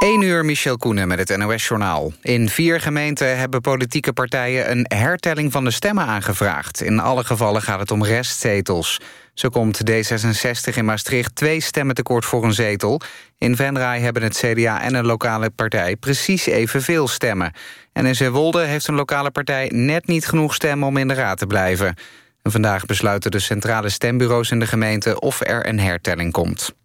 1 uur Michel Koenen met het NOS-journaal. In vier gemeenten hebben politieke partijen een hertelling van de stemmen aangevraagd. In alle gevallen gaat het om restzetels. Zo komt D66 in Maastricht twee stemmen tekort voor een zetel. In Venray hebben het CDA en een lokale partij precies evenveel stemmen. En in Zeewolde heeft een lokale partij net niet genoeg stemmen om in de raad te blijven. En vandaag besluiten de centrale stembureaus in de gemeente of er een hertelling komt.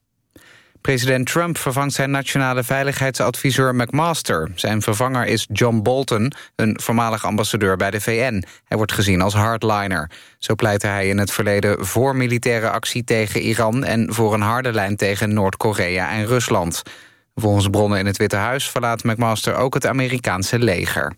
President Trump vervangt zijn nationale veiligheidsadviseur McMaster. Zijn vervanger is John Bolton, een voormalig ambassadeur bij de VN. Hij wordt gezien als hardliner. Zo pleitte hij in het verleden voor militaire actie tegen Iran... en voor een harde lijn tegen Noord-Korea en Rusland. Volgens bronnen in het Witte Huis verlaat McMaster ook het Amerikaanse leger.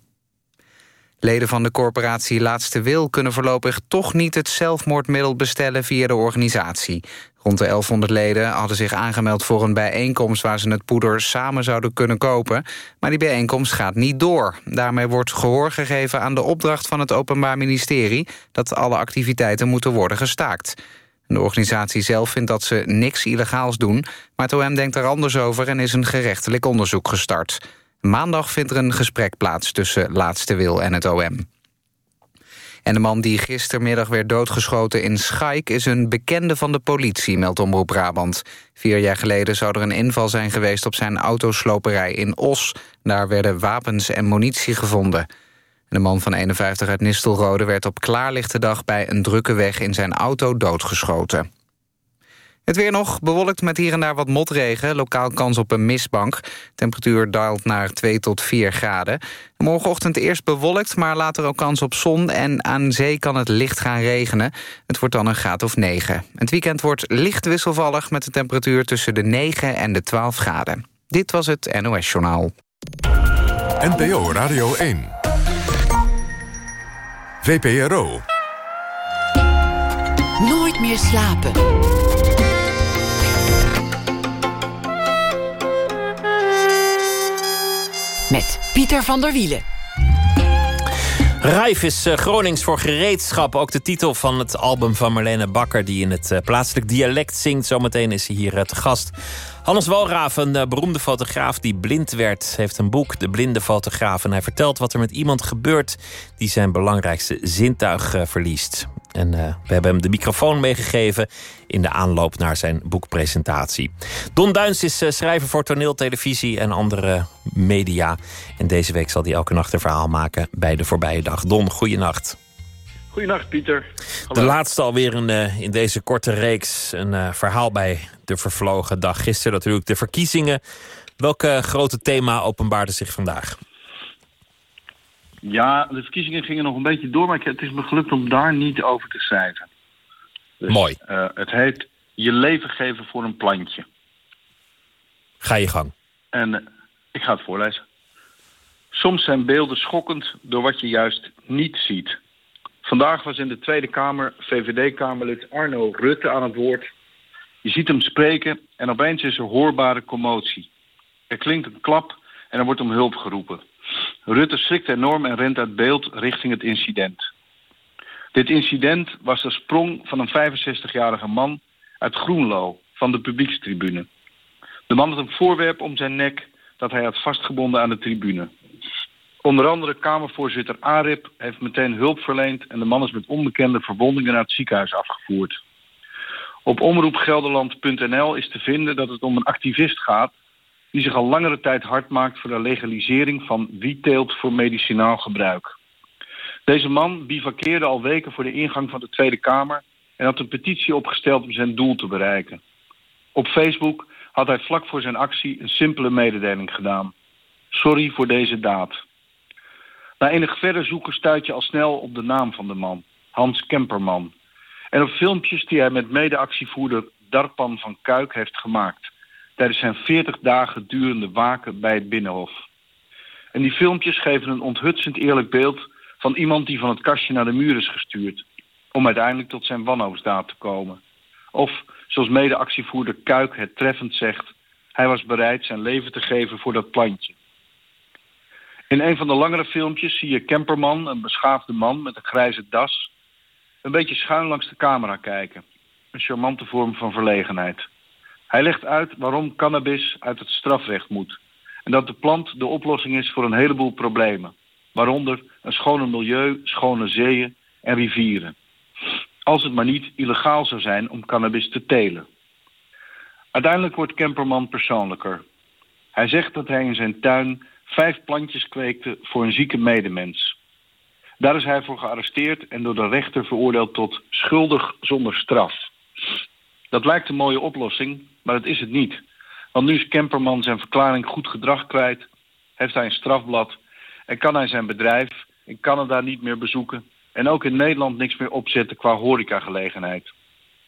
Leden van de corporatie Laatste Wil kunnen voorlopig toch niet het zelfmoordmiddel bestellen via de organisatie. Rond de 1100 leden hadden zich aangemeld voor een bijeenkomst waar ze het poeder samen zouden kunnen kopen. Maar die bijeenkomst gaat niet door. Daarmee wordt gehoor gegeven aan de opdracht van het Openbaar Ministerie dat alle activiteiten moeten worden gestaakt. De organisatie zelf vindt dat ze niks illegaals doen, maar het OM denkt er anders over en is een gerechtelijk onderzoek gestart. Maandag vindt er een gesprek plaats tussen Laatste Wil en het OM. En de man die gistermiddag werd doodgeschoten in Schaik... is een bekende van de politie, meldt Omroep Brabant. Vier jaar geleden zou er een inval zijn geweest op zijn autosloperij in Os. Daar werden wapens en munitie gevonden. De man van 51 uit Nistelrode werd op klaarlichte dag... bij een drukke weg in zijn auto doodgeschoten. Het weer nog, bewolkt met hier en daar wat motregen. Lokaal kans op een mistbank. Temperatuur daalt naar 2 tot 4 graden. Morgenochtend eerst bewolkt, maar later ook kans op zon... en aan zee kan het licht gaan regenen. Het wordt dan een graad of 9. Het weekend wordt licht wisselvallig... met een temperatuur tussen de 9 en de 12 graden. Dit was het NOS Journaal. NPO Radio 1. VPRO. Nooit meer slapen. Met Pieter van der Wielen. Rijf is uh, Gronings voor gereedschap. Ook de titel van het album van Marlene Bakker... die in het uh, plaatselijk dialect zingt. Zometeen is hij hier uh, te gast. Hannes Walraaf, een beroemde fotograaf die blind werd... heeft een boek, De Blinde Fotograaf. En hij vertelt wat er met iemand gebeurt... die zijn belangrijkste zintuig verliest. En uh, we hebben hem de microfoon meegegeven in de aanloop naar zijn boekpresentatie. Don Duins is schrijver voor toneel, televisie en andere media. En deze week zal hij elke nacht een verhaal maken bij de voorbije dag. Don, goeienacht. Goeienacht, Pieter. Hallo. De laatste alweer in, uh, in deze korte reeks. Een verhaal bij de vervlogen dag. Gisteren natuurlijk de verkiezingen. Welke grote thema openbaarde zich vandaag? Ja, de verkiezingen gingen nog een beetje door, maar het is me gelukt om daar niet over te schrijven. Dus, Mooi. Uh, het heet Je leven geven voor een plantje. Ga je gang. En ik ga het voorlezen. Soms zijn beelden schokkend door wat je juist niet ziet. Vandaag was in de Tweede Kamer VVD-Kamerlid Arno Rutte aan het woord. Je ziet hem spreken en opeens is er hoorbare commotie. Er klinkt een klap en er wordt om hulp geroepen. Rutte schrikt enorm en rent uit beeld richting het incident. Dit incident was de sprong van een 65-jarige man uit Groenlo van de publiekstribune. De man had een voorwerp om zijn nek dat hij had vastgebonden aan de tribune. Onder andere Kamervoorzitter Arip heeft meteen hulp verleend... en de man is met onbekende verwondingen naar het ziekenhuis afgevoerd. Op omroepgelderland.nl is te vinden dat het om een activist gaat die zich al langere tijd hard maakt voor de legalisering van wietteelt voor medicinaal gebruik. Deze man bivakkeerde al weken voor de ingang van de Tweede Kamer en had een petitie opgesteld om zijn doel te bereiken. Op Facebook had hij vlak voor zijn actie een simpele mededeling gedaan. Sorry voor deze daad. Na enig verder zoeken stuit je al snel op de naam van de man, Hans Kemperman. En op filmpjes die hij met medeactievoerder Darpan van Kuik heeft gemaakt tijdens zijn 40 dagen durende waken bij het Binnenhof. En die filmpjes geven een onthutsend eerlijk beeld van iemand die van het kastje naar de muur is gestuurd, om uiteindelijk tot zijn wanhoopsdaad te komen. Of, zoals medeactievoerder Kuik het treffend zegt, hij was bereid zijn leven te geven voor dat plantje. In een van de langere filmpjes zie je Kemperman, een beschaafde man met een grijze das, een beetje schuin langs de camera kijken. Een charmante vorm van verlegenheid. Hij legt uit waarom cannabis uit het strafrecht moet. En dat de plant de oplossing is voor een heleboel problemen. Waaronder een schone milieu, schone zeeën en rivieren. Als het maar niet illegaal zou zijn om cannabis te telen. Uiteindelijk wordt Kemperman persoonlijker. Hij zegt dat hij in zijn tuin vijf plantjes kweekte voor een zieke medemens. Daar is hij voor gearresteerd en door de rechter veroordeeld tot schuldig zonder straf. Dat lijkt een mooie oplossing, maar dat is het niet. Want nu is Kemperman zijn verklaring goed gedrag kwijt, heeft hij een strafblad en kan hij zijn bedrijf in Canada niet meer bezoeken en ook in Nederland niks meer opzetten qua horecagelegenheid.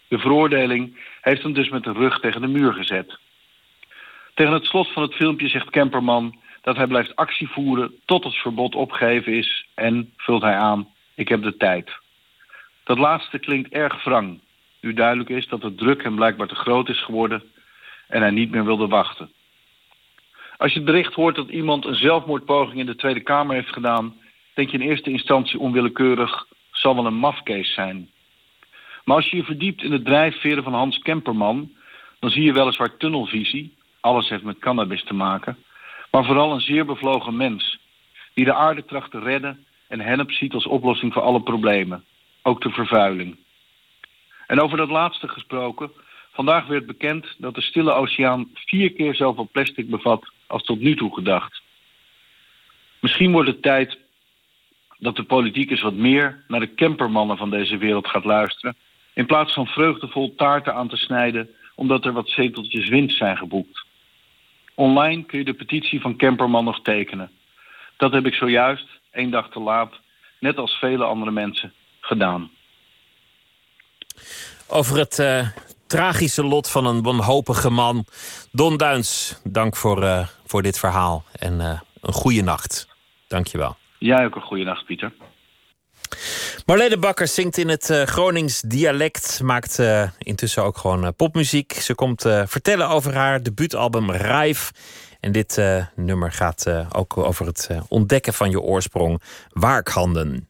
De veroordeling heeft hem dus met de rug tegen de muur gezet. Tegen het slot van het filmpje zegt Kemperman dat hij blijft actie voeren tot het verbod opgegeven is en, vult hij aan, ik heb de tijd. Dat laatste klinkt erg wrang, nu duidelijk is dat de druk hem blijkbaar te groot is geworden en hij niet meer wilde wachten. Als je het bericht hoort dat iemand een zelfmoordpoging in de Tweede Kamer heeft gedaan, denk je in eerste instantie onwillekeurig, zal wel een mafkees zijn. Maar als je je verdiept in de drijfveren van Hans Kemperman, dan zie je weliswaar tunnelvisie, alles heeft met cannabis te maken, maar vooral een zeer bevlogen mens, die de aarde tracht te redden en hennep ziet als oplossing voor alle problemen, ook de vervuiling. En over dat laatste gesproken, vandaag werd bekend dat de Stille Oceaan vier keer zoveel plastic bevat als tot nu toe gedacht. Misschien wordt het tijd dat de politiek eens wat meer naar de campermannen van deze wereld gaat luisteren, in plaats van vreugdevol taarten aan te snijden omdat er wat zeteltjes winst zijn geboekt. Online kun je de petitie van Camperman nog tekenen. Dat heb ik zojuist, één dag te laat, net als vele andere mensen, gedaan. Over het uh, tragische lot van een wanhopige man. Don Duins, dank voor, uh, voor dit verhaal. En uh, een goede nacht. Dank je wel. Jij ook een goede nacht, Pieter. Marlene Bakker zingt in het uh, Gronings dialect, maakt uh, intussen ook gewoon uh, popmuziek. Ze komt vertellen over haar debuutalbum Rijf. En dit nummer gaat ook over het ontdekken van je oorsprong, Waarkhanden.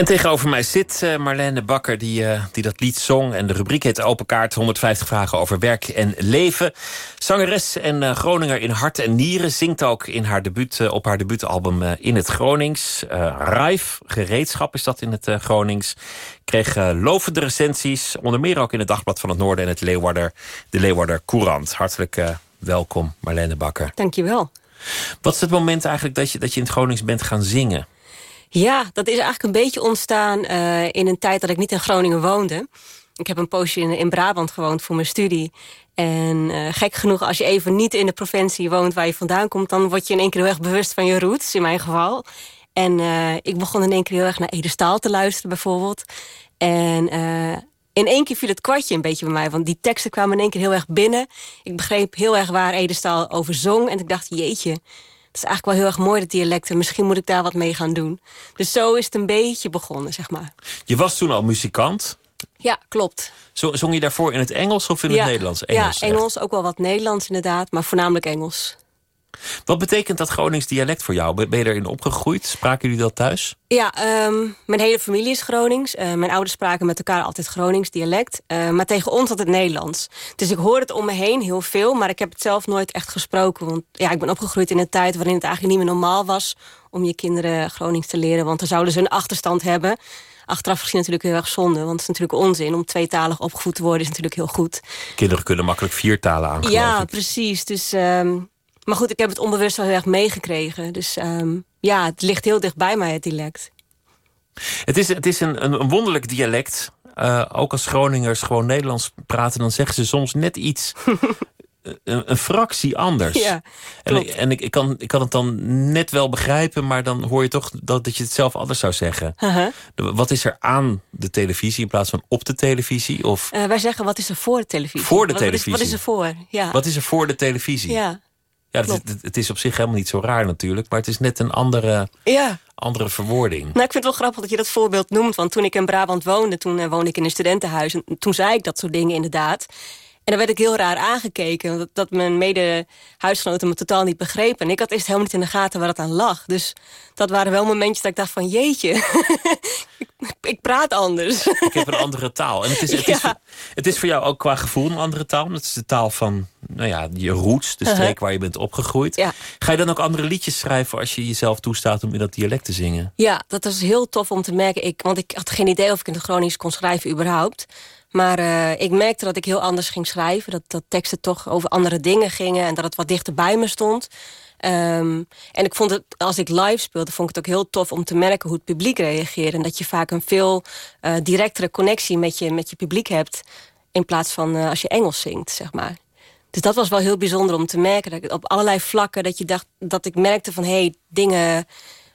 En tegenover mij zit uh, Marlene Bakker, die, uh, die dat lied zong. En de rubriek heet Open Kaart, 150 vragen over werk en leven. Zangeres en uh, Groninger in hart en nieren. Zingt ook in haar debuut, op haar debuutalbum In het Gronings. Rijf, gereedschap is dat in het Gronings. Kreeg lovende recensies, onder meer ook in het Dagblad van het Noorden... en het Leeuwarder, de Leeuwarder Courant. Hartelijk welkom, Marlene Bakker. Dankjewel. Wat is het moment eigenlijk dat je, dat je in het Gronings bent gaan zingen? Ja, dat is eigenlijk een beetje ontstaan uh, in een tijd dat ik niet in Groningen woonde. Ik heb een poosje in, in Brabant gewoond voor mijn studie. En uh, gek genoeg, als je even niet in de provincie woont waar je vandaan komt... dan word je in één keer heel erg bewust van je roots, in mijn geval. En uh, ik begon in één keer heel erg naar Edestaal te luisteren bijvoorbeeld. En in één keer viel het kwartje een beetje bij mij. Want die teksten kwamen in één keer heel erg binnen. Ik begreep heel erg waar Edestaal over zong. En ik dacht, jeetje, het is eigenlijk wel heel erg mooi, dat dialecten. Misschien moet ik daar wat mee gaan doen. Dus zo is het een beetje begonnen, zeg maar. Je was toen al muzikant? Ja, klopt. Zong je daarvoor in het Engels of in het Nederlands? Engels, ja, Engels, ook wel wat Nederlands inderdaad, maar voornamelijk Engels. Wat betekent dat Gronings dialect voor jou? Ben je erin opgegroeid? Spraken jullie dat thuis? Ja, um, mijn hele familie is Gronings. Uh, mijn ouders spraken met elkaar altijd Gronings dialect. Uh, maar tegen ons altijd Nederlands. Dus ik hoor het om me heen heel veel. Maar ik heb het zelf nooit echt gesproken. Want ja, ik ben opgegroeid in een tijd waarin het eigenlijk niet meer normaal was... om je kinderen Gronings te leren. Want dan zouden ze een achterstand hebben. Achteraf gezien natuurlijk heel erg zonde. Want het is natuurlijk onzin. Om tweetalig opgevoed te worden is natuurlijk heel goed. Kinderen kunnen makkelijk vier talen aan. Ja, precies. Dus... Um, maar goed, ik heb het onbewust wel heel erg meegekregen. Dus um, ja, het ligt heel dicht bij mij, het dialect. Het is, het is een, een, wonderlijk dialect. Uh, ook als Groningers gewoon Nederlands praten... dan zeggen ze soms net iets... een, een, fractie anders. Ja, en ik, en ik, ik, kan, ik kan het dan net wel begrijpen... maar dan hoor je toch dat, dat je het zelf anders zou zeggen. Uh -huh. Wat is er aan de televisie in plaats van op de televisie? Of... Uh, wij zeggen, wat is er voor de televisie? Voor de televisie. Wat is, wat is er voor? Ja. Wat is er voor de televisie? Ja. Ja, het, het, is op zich helemaal niet zo raar natuurlijk. Maar het is net een andere, ja. andere verwoording. Nou, ik vind het wel grappig dat je dat voorbeeld noemt. Want toen ik in Brabant woonde, toen uh, woonde ik in een studentenhuis. En toen zei ik dat soort dingen inderdaad. En dan werd ik heel raar aangekeken. Dat, dat mijn mede-huisgenoten me totaal niet begrepen. En ik had eerst helemaal niet in de gaten waar het aan lag. Dus dat waren wel momentjes dat ik dacht van... jeetje, ik, ik, praat anders. Ik heb een andere taal. En het is, het, is, het is voor jou ook qua gevoel een andere taal. Het is de taal van nou ja, je roots, de streek waar je bent opgegroeid. Ja. Ga je dan ook andere liedjes schrijven als je jezelf toestaat om in dat dialect te zingen? Ja, dat is heel tof om te merken. Ik, want ik had geen idee of ik in het Gronings kon schrijven überhaupt. Maar uh, ik merkte dat ik heel anders ging schrijven. Dat, dat teksten toch over andere dingen gingen. En dat het wat dichter bij me stond. Um, en ik vond het, als ik live speelde, vond ik het ook heel tof om te merken hoe het publiek reageerde. En dat je vaak een veel uh, directere connectie met je, met je publiek hebt. In plaats van uh, als je Engels zingt, zeg maar. Dus dat was wel heel bijzonder om te merken. Dat ik op allerlei vlakken dat je dacht dat ik merkte van hé, hey, dingen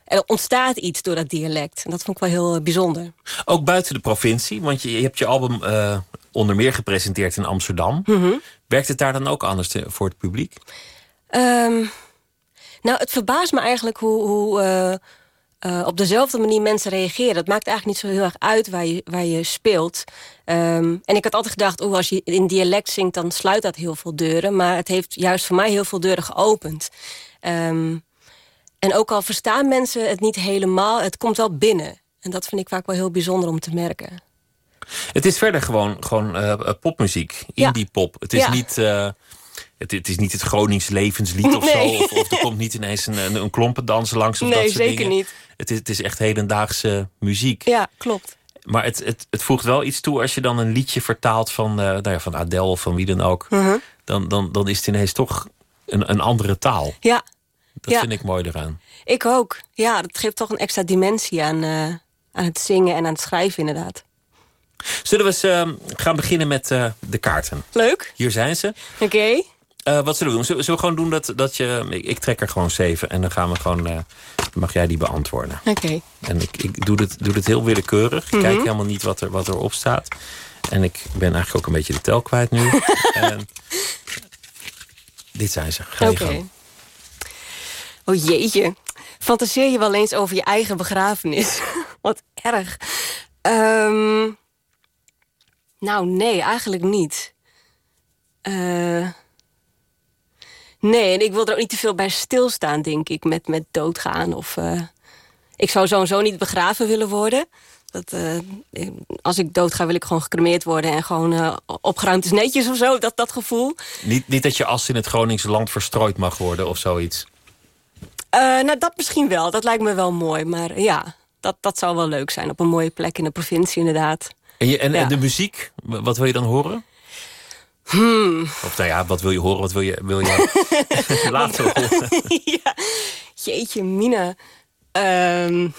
er ontstaat iets door dat dialect. En dat vond ik wel heel bijzonder. Ook buiten de provincie, want je, je hebt je album uh, onder meer gepresenteerd in Amsterdam. Mm -hmm. Werkt het daar dan ook anders te, voor het publiek? Um, nou, het verbaast me eigenlijk hoe, hoe uh, uh, op dezelfde manier mensen reageren. Het maakt eigenlijk niet zo heel erg uit waar je, waar je speelt. Um, en ik had altijd gedacht, oh, als je in dialect zingt... dan sluit dat heel veel deuren. Maar het heeft juist voor mij heel veel deuren geopend. Um, en ook al verstaan mensen het niet helemaal, het komt wel binnen. En dat vind ik vaak wel heel bijzonder om te merken. Het is verder gewoon, gewoon uh, popmuziek, indie pop. Het is ja. niet... Uh, het, het, is niet het Gronings levenslied of nee. zo. Of, of, er komt niet ineens een, een, een klompendans langs of nee, dat soort zeker dingen. niet. Het is, het is echt hedendaagse muziek. Ja, klopt. Maar het, het, het voegt wel iets toe als je dan een liedje vertaalt van, uh, nou ja, van Adele of van wie dan ook. -huh. dan, dan, dan is het ineens toch een, een andere taal. Ja. Dat ja. vind ik mooi eraan. Ik ook. Ja, dat geeft toch een extra dimensie aan, uh, aan het zingen en aan het schrijven inderdaad. Zullen we eens uh, gaan beginnen met uh, de kaarten? Leuk. Hier zijn ze. Oké. Okay. Uh, wat zullen we doen? Zullen, zullen we gewoon doen dat, dat je... Ik, ik, trek er gewoon zeven en dan gaan we gewoon... Uh, mag jij die beantwoorden. Oké. Okay. En ik, ik doe, dit, doe dit heel willekeurig. Ik mm -hmm. kijk helemaal niet wat er, wat erop staat. En ik ben eigenlijk ook een beetje de tel kwijt nu. en, dit zijn ze. Ga je Oké. Oh jeetje. Fantaseer je wel eens over je eigen begrafenis? Wat erg. Um, nou, nee, eigenlijk niet. Uh, nee, en ik wil er ook niet te veel bij stilstaan, denk ik, met, met doodgaan. Of, uh, ik zou sowieso niet begraven willen worden. Dat, eh, als ik doodga wil ik gewoon gecremeerd worden... en gewoon uh, opgeruimd is netjes of zo, dat, dat gevoel. Niet, niet dat je as in het Groningse land verstrooid mag worden of zoiets? Uh, nou, dat misschien wel. Dat lijkt me wel mooi. Maar ja, dat, dat zou wel leuk zijn. Op een mooie plek in de provincie inderdaad. En, je, en, en de muziek, wat wil je dan horen? Hmm. Of nou ja, wat wil je horen? Wat wil je, wil je laten horen? ja. Jeetje, Mina. Um,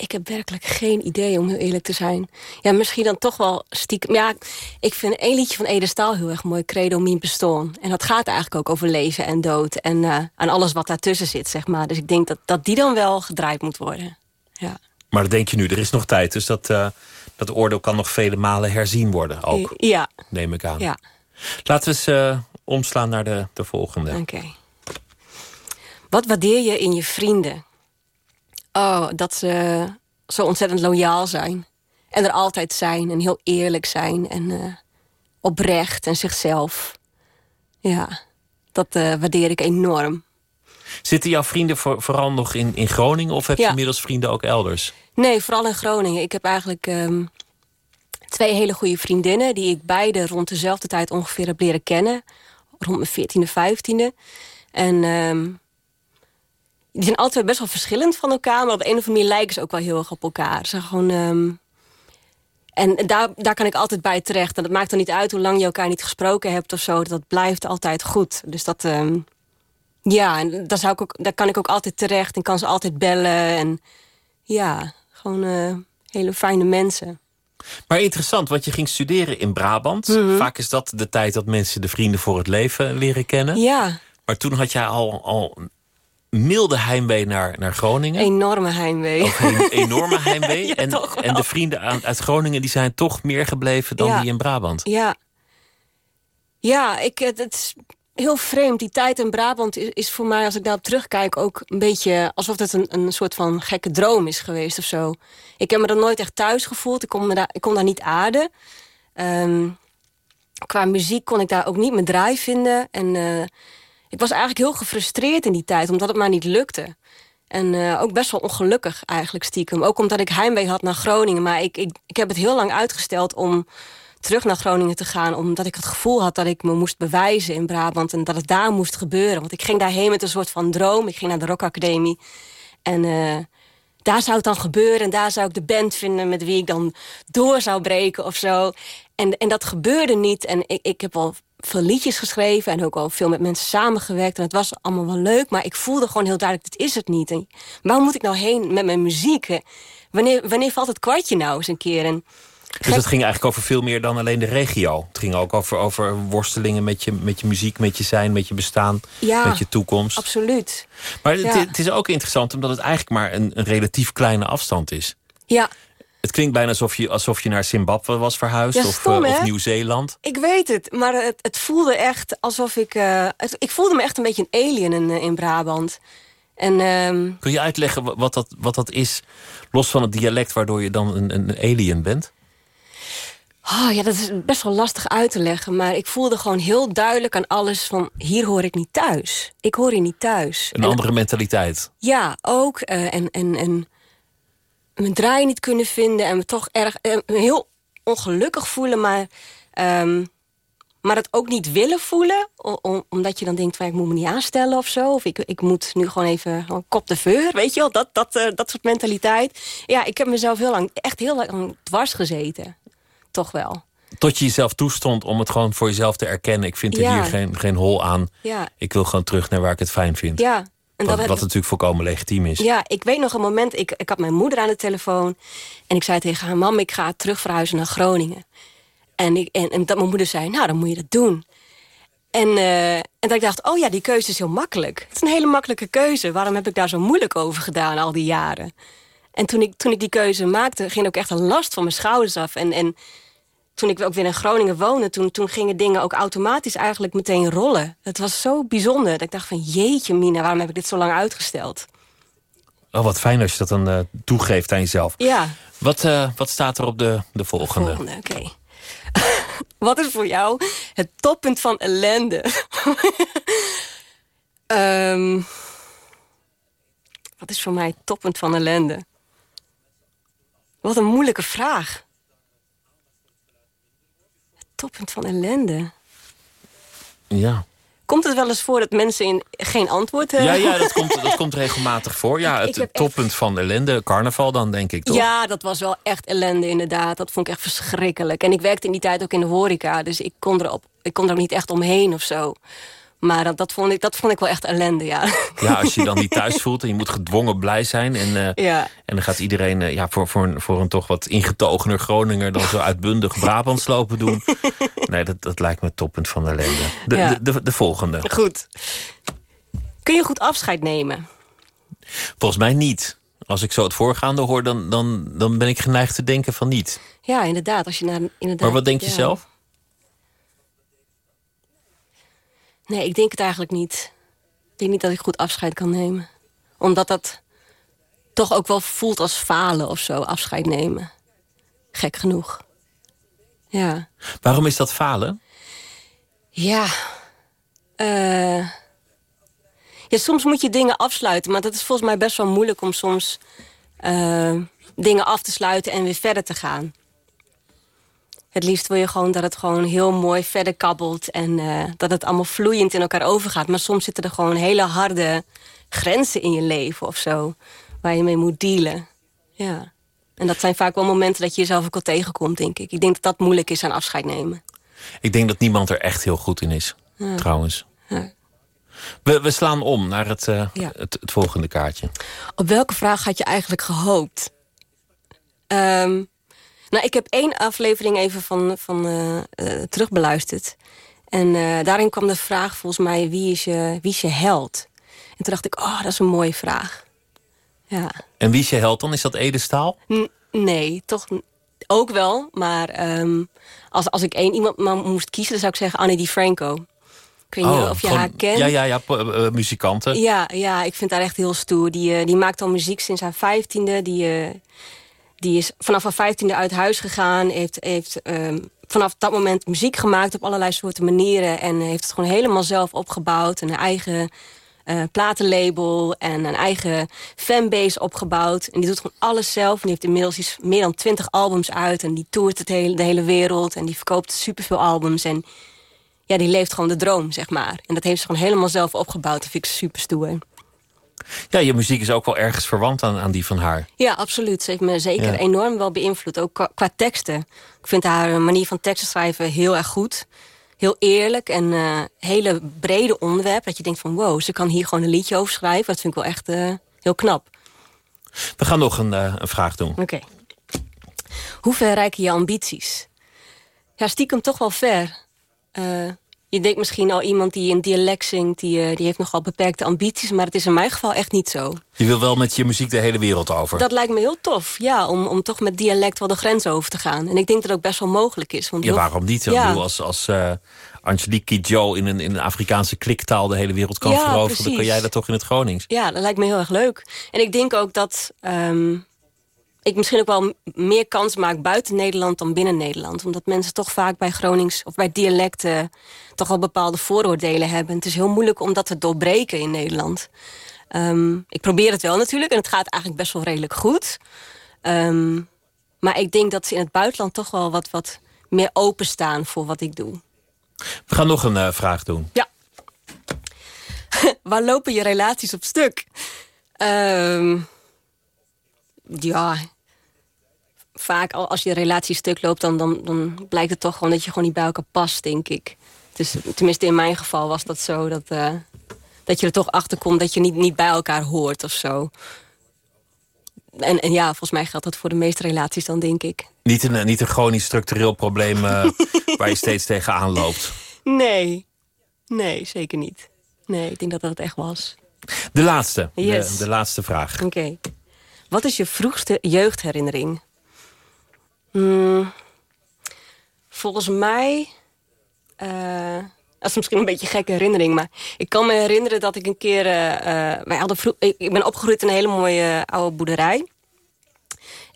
ik heb werkelijk geen idee, om heel eerlijk te zijn. Ja, misschien dan toch wel stiekem... Ja, ik vind één liedje van Ede Staal heel erg mooi. Credo Min Bestoon. En dat gaat eigenlijk ook over leven en dood. En uh, aan alles wat daartussen zit, zeg maar. Dus ik denk dat, dat die dan wel gedraaid moet worden. Ja. Maar dat denk je nu, er is nog tijd. Dus dat, uh, dat oordeel kan nog vele malen herzien worden ook. Ja. Neem ik aan. Ja. Laten we eens uh, omslaan naar de, de volgende. Oké. Okay. Wat waardeer je in je vrienden? Oh, dat ze zo ontzettend loyaal zijn. En er altijd zijn en heel eerlijk zijn. En uh, oprecht en zichzelf. Ja, dat uh, waardeer ik enorm. Zitten jouw vrienden voor, vooral nog in, in Groningen... of heb je inmiddels vrienden ook elders? Nee, vooral in Groningen. Ik heb eigenlijk um, twee hele goede vriendinnen... die ik beide rond dezelfde tijd ongeveer heb leren kennen. Rond mijn 14e, 15e. En... Um, die zijn altijd best wel verschillend van elkaar... maar op de een of andere manier lijken ze ook wel heel erg op elkaar. Ze gewoon... Um... En daar, daar kan ik altijd bij terecht. En dat maakt dan niet uit hoe lang je elkaar niet gesproken hebt of zo. Dat blijft altijd goed. Dus dat... Um... Ja, en daar, zou ik ook, daar kan ik ook altijd terecht. En kan ze altijd bellen. En ja, gewoon uh, hele fijne mensen. Maar interessant, want je ging studeren in Brabant. Mm -hmm. Vaak is dat de tijd dat mensen de vrienden voor het leven leren kennen. Ja. Maar toen had jij al, al milde heimwee naar, naar Groningen. Enorme heimwee. Een enorme heimwee. ja, en, en de vrienden aan, uit Groningen die zijn toch meer gebleven dan ja. die in Brabant. Ja, ja ik, het is heel vreemd. Die tijd in Brabant is, is voor mij, als ik daarop terugkijk... ook een beetje alsof het een, een soort van gekke droom is geweest of zo. Ik heb me er nooit echt thuis gevoeld. Ik kon, me daar, ik kon daar niet aarden. Um, qua muziek kon ik daar ook niet mijn draai vinden. En... Uh, ik was eigenlijk heel gefrustreerd in die tijd, omdat het maar niet lukte. En uh, ook best wel ongelukkig eigenlijk stiekem. Ook omdat ik heimwee had naar Groningen. Maar ik, ik, ik heb het heel lang uitgesteld om terug naar Groningen te gaan. Omdat ik het gevoel had dat ik me moest bewijzen in Brabant. En dat het daar moest gebeuren. Want ik ging daarheen met een soort van droom. Ik ging naar de Rock Academie. En uh, daar zou het dan gebeuren. En daar zou ik de band vinden met wie ik dan door zou breken of zo. En, en dat gebeurde niet. En ik, ik heb al veel liedjes geschreven en ook al veel met mensen samengewerkt. En het was allemaal wel leuk, maar ik voelde gewoon heel duidelijk... dit is het niet. En waar moet ik nou heen met mijn muziek? Wanneer, wanneer valt het kwartje nou eens een keer? En dus dat ging eigenlijk over veel meer dan alleen de regio. Het ging ook over, over worstelingen met je, met je muziek, met je zijn, met je bestaan, ja, met je toekomst. absoluut. Maar Ja. het, het is ook interessant omdat het eigenlijk maar een, een relatief kleine afstand is. Ja, Het klinkt bijna alsof je, alsof je naar Zimbabwe was verhuisd Ja, of, stom, eh, of? Nieuw-Zeeland. ik weet het. Maar het, het voelde echt alsof ik... eh, het- ik voelde me echt een beetje een alien in, eh, in Brabant. En ehm, Kun je uitleggen wa- wat dat, wat dat is, los van het dialect, waardoor je dan een, een alien bent? oh, ja, dat is best wel lastig uit te leggen. Maar ik voelde gewoon heel duidelijk aan alles van... hier hoor ik niet thuis. Ik hoor hier niet thuis. Een En- andere mentaliteit. Ja, ook. en, en, en mijn draai niet kunnen vinden. En me toch erg eh, me heel ongelukkig voelen. Maar, ehm, maar het ook niet willen voelen. om- omdat je dan denkt, van, ik moet me niet aanstellen of zo. Of ik, ik moet nu gewoon even kop de veur. Weet je wel, dat, dat, eh, dat soort mentaliteit. Ja, ik heb mezelf heel lang, echt heel lang dwars gezeten. Toch wel. Tot je jezelf toestond om het gewoon voor jezelf te erkennen. Ik vind er Ja. hier geen, geen hol aan. Ja, Ik wil gewoon terug naar waar ik het fijn vind. ja. En wat, dat, wat natuurlijk volkomen legitiem is. Ja, ik weet nog een moment, ik, ik had mijn moeder aan de telefoon... en ik zei tegen haar, mam, ik ga terug verhuizen naar Groningen. En, ik, en, en dat mijn moeder zei, nou, dan moet je dat doen. En, eh, en dat ik dacht, oh ja, die keuze is heel makkelijk. Het is een hele makkelijke keuze. Waarom heb ik daar zo moeilijk over gedaan al die jaren? En toen ik, toen ik die keuze maakte, ging ook echt een last van mijn schouders af. En, en toen ik ook weer in Groningen woonde... Toen, toen gingen dingen ook automatisch eigenlijk meteen rollen. Het was zo bijzonder dat ik dacht van... jeetje Mina, waarom heb ik dit zo lang uitgesteld? Oh, wat fijn als je dat dan eh, toegeeft aan jezelf. Ja, Wat, eh, wat staat er op de, de volgende? volgende, oké. Wat is voor jou het toppunt van ellende? Ehm, Wat is voor mij het toppunt van ellende? Wat een moeilijke vraag. Toppunt van ellende. Ja. Komt het wel eens voor dat mensen in geen antwoord hebben? Ja, ja dat, komt, dat komt regelmatig voor. Ja, het echt- toppunt van ellende, carnaval dan, denk ik, toch? Ja, dat was wel echt ellende inderdaad. Dat vond ik echt verschrikkelijk. En ik werkte in die tijd ook in de horeca. Dus ik kon er, op, ik kon er niet echt omheen of zo. Maar dat, dat, vond ik, dat vond ik wel echt ellende, ja. Ja, als je je dan niet thuis voelt en je moet gedwongen blij zijn. En, eh, ja. en dan gaat iedereen eh, ja, voor, voor, een, voor een toch wat ingetogener Groninger... dan zo uitbundig Brabants lopen doen. Nee, dat, dat lijkt me het toppunt van ellende. De, Ja. de, de, de volgende. Goed. Kun je goed afscheid nemen? Volgens mij niet. Als ik zo het voorgaande hoor, dan, dan, dan ben ik geneigd te denken van niet. Ja, inderdaad. Als je naar, inderdaad Maar wat denk je ja. zelf? Nee, ik denk het eigenlijk niet. Ik denk niet dat ik goed afscheid kan nemen. Omdat dat toch ook wel voelt als falen of zo, afscheid nemen. Gek genoeg. Ja. Waarom is dat falen? Ja. eh ja, soms moet je dingen afsluiten. Maar dat is volgens mij best wel moeilijk om soms eh, dingen af te sluiten en weer verder te gaan. Het liefst wil je gewoon dat het gewoon heel mooi verder kabbelt. En eh, dat het allemaal vloeiend in elkaar overgaat. Maar soms zitten er gewoon hele harde grenzen in je leven of zo. Waar je mee moet dealen. Ja. En dat zijn vaak wel momenten dat je jezelf ook al tegenkomt, denk ik. Ik denk dat dat moeilijk is aan afscheid nemen. Ik denk dat niemand er echt heel goed in is, trouwens. We, we slaan om naar het, eh, Ja. het, het volgende kaartje. Op welke vraag had je eigenlijk gehoopt? Ehm, nou, ik heb één aflevering even van, van eh, eh, terugbeluisterd. En eh, daarin kwam de vraag volgens mij, wie is, je, wie is je held? En toen dacht ik, oh, dat is een mooie vraag. Ja. En wie is je held dan? Is dat Ede Staal? N- nee, toch ook wel. Maar ehm, als, als ik één iemand maar moest kiezen, dan zou ik zeggen Annie DiFranco. Ik weet niet of je Oh, gewoon- haar kent. Ja, ja, ja, muzikanten. Ja, ja, ik vind haar echt heel stoer. Die, die maakt al muziek sinds haar vijftiende. Die, die is vanaf haar vijftiende uit huis gegaan. Heeft, heeft ehm, vanaf dat moment muziek gemaakt op allerlei soorten manieren. En heeft het gewoon helemaal zelf opgebouwd. Een eigen eh, platenlabel en een eigen fanbase opgebouwd. En die doet gewoon alles zelf. En die heeft inmiddels iets, meer dan twintig albums uit. En die toert het hele, de hele wereld. En die verkoopt superveel albums. En ja, die leeft gewoon de droom, zeg maar. En dat heeft ze gewoon helemaal zelf opgebouwd. Dat vind ik super stoer. Ja, je muziek is ook wel ergens verwant aan, aan die van haar. Ja, absoluut. Ze heeft me zeker Ja. enorm wel beïnvloed. Ook qua, qua teksten. Ik vind haar manier van teksten schrijven heel erg goed. Heel eerlijk en eh, hele brede onderwerp. Dat je denkt van wow, ze kan hier gewoon een liedje over schrijven. Dat vind ik wel echt eh, heel knap. We gaan nog een, eh, een vraag doen. Oké. Hoe ver reiken je ambities? Ja, stiekem toch wel ver. Je denkt misschien al iemand die een dialect zingt... Die, eh, die heeft nogal beperkte ambities. Maar het is in mijn geval echt niet zo. Je wil wel met je muziek de hele wereld over. Dat lijkt me heel tof, ja, om, om toch met dialect wel de grens over te gaan. En ik denk dat het ook best wel mogelijk is. Want Ja, waarom niet? Ik Ja. bedoel, als, als eh, Angelique Kidjo in een, in een Afrikaanse kliktaal de hele wereld kan Ja, veroveren... dan kan jij dat toch in het Gronings? Ja, dat lijkt me heel erg leuk. En ik denk ook dat ehm, ik misschien ook wel meer kans maak buiten Nederland dan binnen Nederland. Omdat mensen toch vaak bij Gronings of bij dialecten toch wel bepaalde vooroordelen hebben. Het is heel moeilijk om dat te doorbreken in Nederland. Ehm, ik probeer het wel natuurlijk en het gaat eigenlijk best wel redelijk goed. Ehm, maar ik denk dat ze in het buitenland toch wel wat, wat meer openstaan voor wat ik doe. We gaan nog een eh, vraag doen. Ja. Waar lopen je relaties op stuk? Ehm, ja. Vaak al als je relatie stuk loopt, dan, dan, dan blijkt het toch gewoon dat je gewoon niet bij elkaar past, denk ik. Dus, tenminste, in mijn geval was dat zo. Dat, eh, dat je er toch achter komt dat je niet, niet bij elkaar hoort of zo. En, en ja, volgens mij geldt dat voor de meeste relaties dan, denk ik. Niet een, eh, niet een chronisch structureel probleem eh, waar je steeds tegenaan loopt. Nee. Nee, zeker niet. Nee, ik denk dat dat het echt was. De laatste. Yes. De, de laatste vraag. Oké. Wat is je vroegste jeugdherinnering? Hmm, volgens mij... eh, dat is misschien een beetje een gekke herinnering, maar ik kan me herinneren dat ik een keer... eh, wij hadden vroeg, ik, ben opgegroeid in een hele mooie oude boerderij.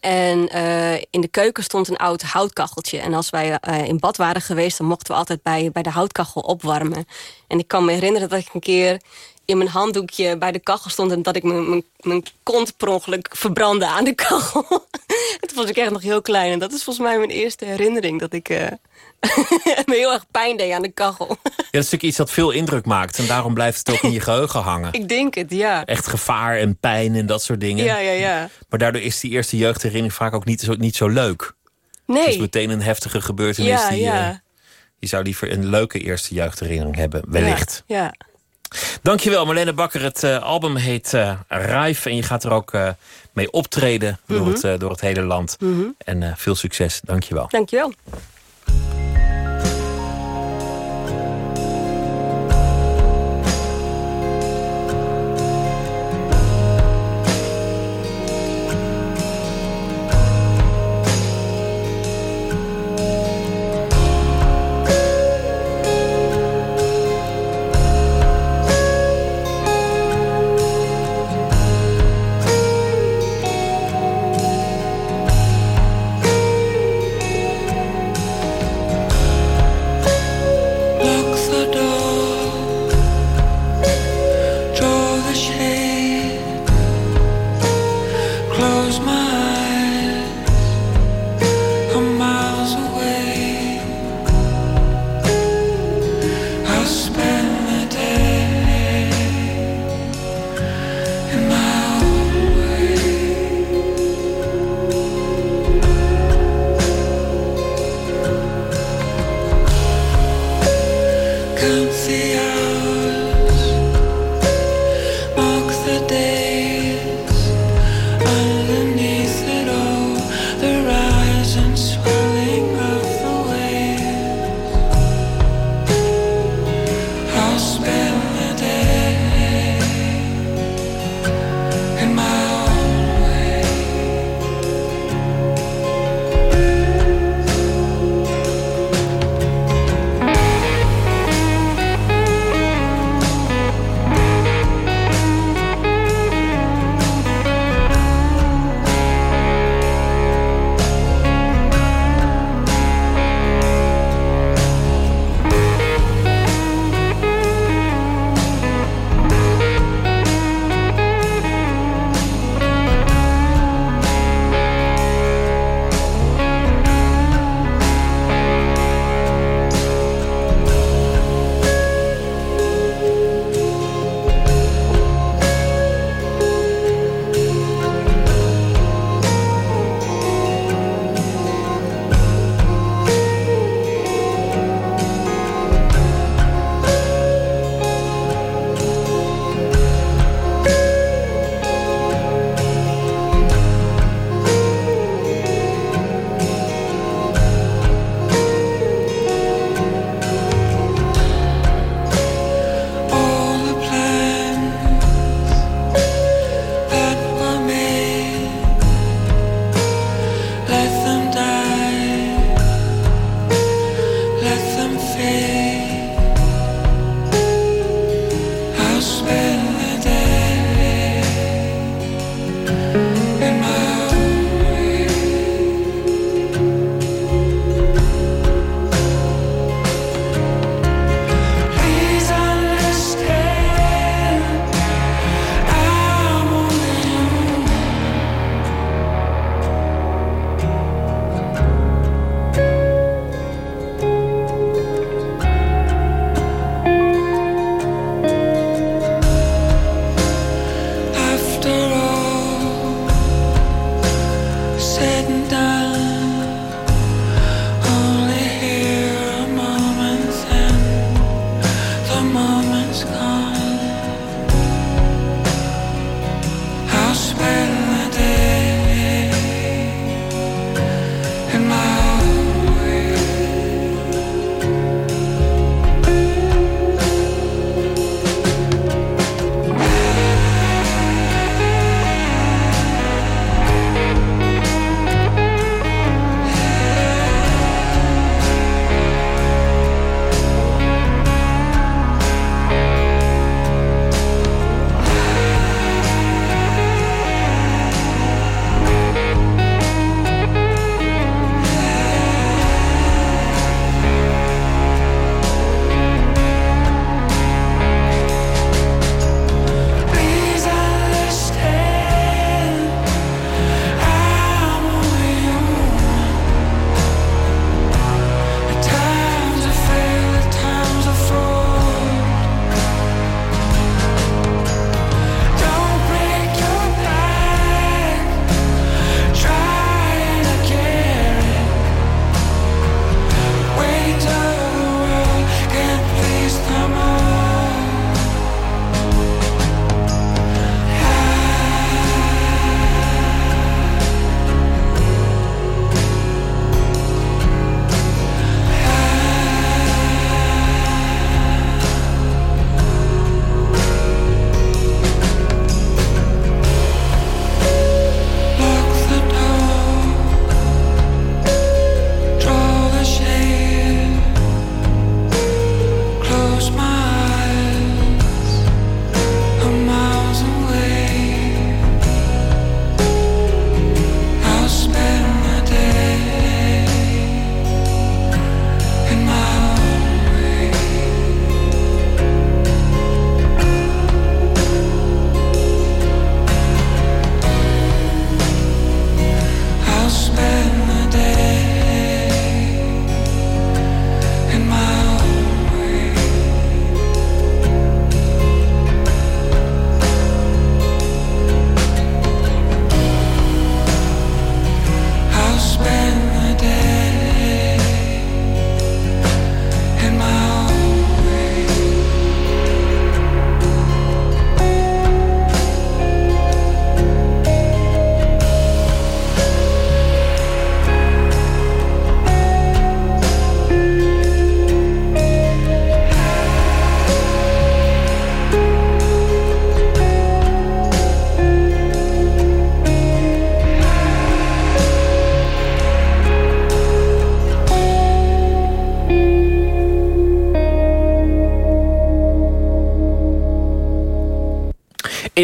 En in de keuken stond een oud houtkacheltje. En als wij in bad waren geweest, dan mochten we altijd bij, bij de houtkachel opwarmen. En ik kan me herinneren dat ik een keer in mijn handdoekje bij de kachel stond... en dat ik mijn, mijn, mijn kont per ongeluk verbrandde aan de kachel. en toen was ik echt nog heel klein. En dat is volgens mij mijn eerste herinnering... dat ik uh, me heel erg pijn deed aan de kachel. ja, dat is natuurlijk iets dat veel indruk maakt. En daarom blijft het ook in je geheugen hangen. Ik denk het, ja. Echt gevaar en pijn en dat soort dingen. Ja, ja, ja. Maar daardoor is die eerste jeugdherinnering vaak ook niet zo, niet zo leuk. Nee. Het is meteen een heftige gebeurtenis ja, die... Ja. Uh, je zou liever een leuke eerste jeugdherinnering hebben, wellicht. Ja, ja. Dankjewel, Marlene Bakker. Het uh, album heet uh, Rive en je gaat er ook uh, mee optreden mm -hmm. door, het, door het hele land. Mm -hmm. En veel succes. Dankjewel. Dankjewel.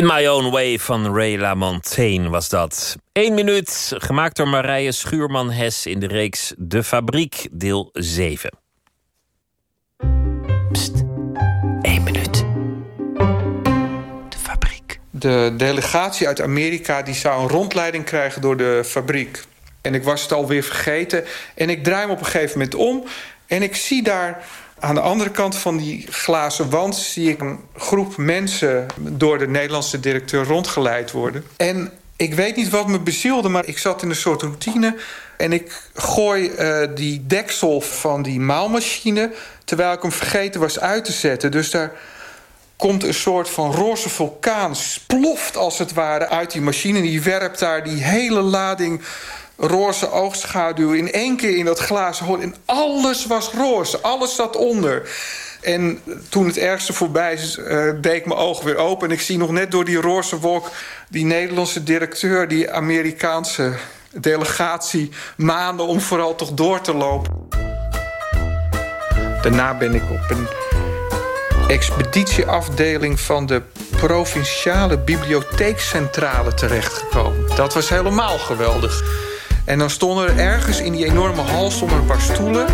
In My Own Way van Ray LaMontagne was dat. Eén minuut, gemaakt door Marije Schuurman-Hes... in de reeks De Fabriek, deel 7. Pst, één minuut. De fabriek. De delegatie uit Amerika die zou een rondleiding krijgen door de fabriek. En ik was het alweer vergeten. En ik draai me op een gegeven moment om. En ik zie daar aan de andere kant van die glazen wand... zie ik een groep mensen door de Nederlandse directeur rondgeleid worden. En ik weet niet wat me bezielde, maar ik zat in een soort routine... en ik gooi uh, die deksel van die maalmachine... terwijl ik hem vergeten was uit te zetten. Dus daar komt een soort van roze vulkaan... sploft als het ware uit die machine. Die werpt daar die hele lading roze oogschaduw in één keer in dat glazen hol. En alles was roze, alles zat onder. En toen het ergste voorbij is, uh, deed ik mijn ogen weer open... en ik zie nog net door die roze wolk die Nederlandse directeur... die Amerikaanse delegatie maanden om vooral toch door te lopen. Daarna ben ik op een expeditieafdeling van de provinciale bibliotheekcentrale terechtgekomen. Dat was helemaal geweldig. En dan stonden er ergens in die enorme hal stonden een paar stoelen.